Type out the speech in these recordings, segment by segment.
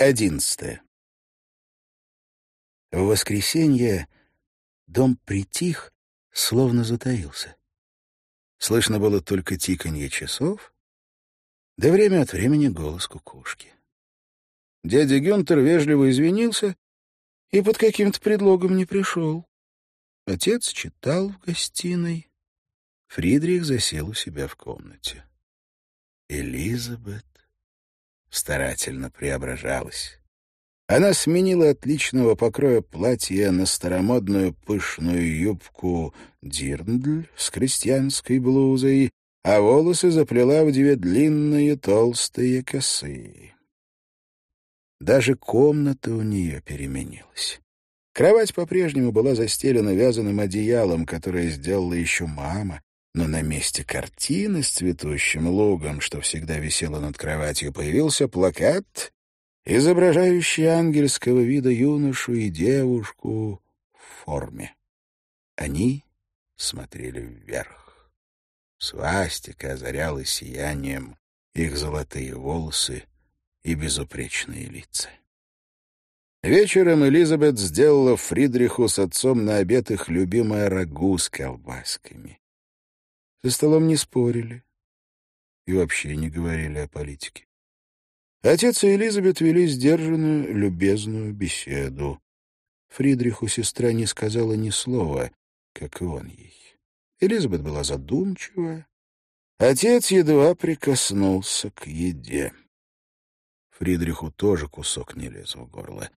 Одиннадцатое. В воскресенье дом притих, словно затаился. Слышно было только тиканье часов, да время от времени голос кукушки. Дядя Гюнтер вежливо извинился и под каким-то предлогом не пришел. Отец читал в гостиной. Фридрих засел у себя в комнате. Элизабет старательно преображалась. Она сменила отличного покроя платье на старомодную пышную юбку дирндль с крестьянской блузой, а волосы заплела в две длинные толстые косы. Даже комната у нее переменилась. Кровать по-прежнему была застелена вязаным одеялом, которое сделала еще мама, но на месте картины с цветущим лугом, что всегда висела над кроватью, появился плакат, изображающий ангельского вида юношу и девушку в форме. Они смотрели вверх. Свастика озаряла сиянием их золотые волосы и безупречные лица. Вечером Элизабет сделала Фридриху с отцом на обед их любимое рагу с колбасками. За столом не спорили и вообще не говорили о политике. Отец и Элизабет вели сдержанную, любезную беседу. Фридриху сестра не сказала ни слова, как и он ей. Элизабет была задумчивая. Отец едва прикоснулся к еде. Фридриху тоже кусок не лез в горло.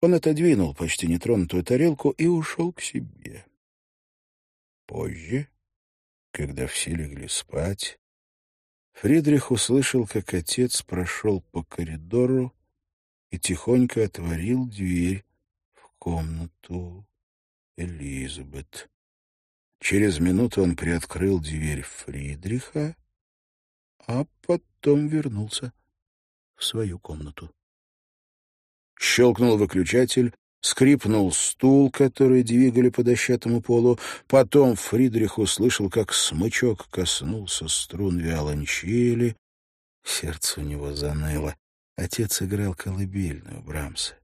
Он отодвинул почти нетронутую тарелку и ушел к себе. Позже когда все легли спать, Фридрих услышал, как отец прошел по коридору и тихонько отворил дверь в комнату Элизабет. Через минуту он приоткрыл дверь Фридриха, а потом вернулся в свою комнату. Щелкнул выключатель, Скрипнул стул, который двигали по дощатому полу. Потом Фридрих услышал, как смычок коснулся струн виолончели. Сердце у него заныло. Отец играл колыбельную Брамса.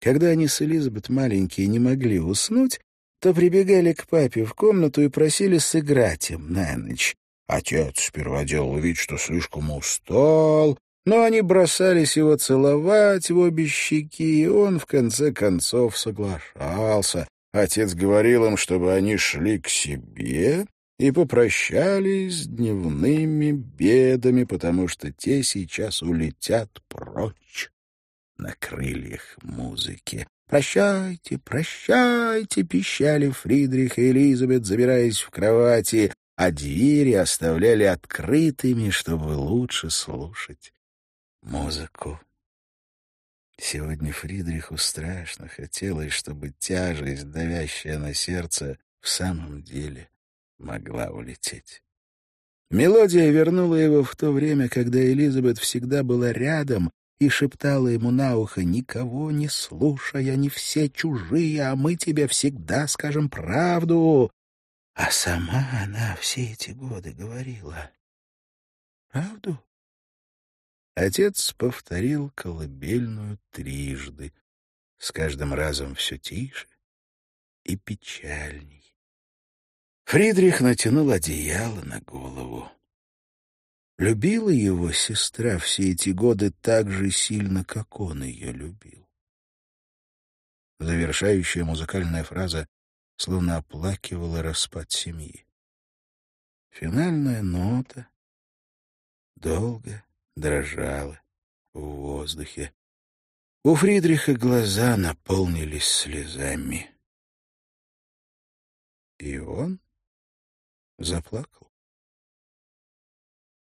Когда они с Элизабет маленькие не могли уснуть, то прибегали к папе в комнату и просили сыграть им на ночь. Отец сперва делал вид, что слишком устал, но они бросались его целовать в обе щеки, и он, в конце концов, соглашался. Отец говорил им, чтобы они шли к себе и попрощались с дневными бедами, потому что те сейчас улетят прочь на крыльях музыки. «Прощайте, прощайте!» — пищали Фридрих и Элизабет, забираясь в кровати, а двери оставляли открытыми, чтобы лучше слушать музыку. Сегодня Фридриху страшно хотелось, чтобы тяжесть, давящая на сердце, в самом деле могла улететь. Мелодия вернула его в то время, когда Элизабет всегда была рядом и шептала ему на ухо «Никого не слушай, они все чужие, а мы тебе всегда скажем правду». А сама она все эти годы говорила «Правду?» Отец повторил колыбельную трижды, с каждым разом все тише и печальней. Фридрих натянул одеяло на голову. Любила его сестра все эти годы так же сильно, как он ее любил. Завершающая музыкальная фраза словно оплакивала распад семьи. Финальная нота долго дрожала в воздухе. У Фридриха глаза наполнились слезами. И он заплакал.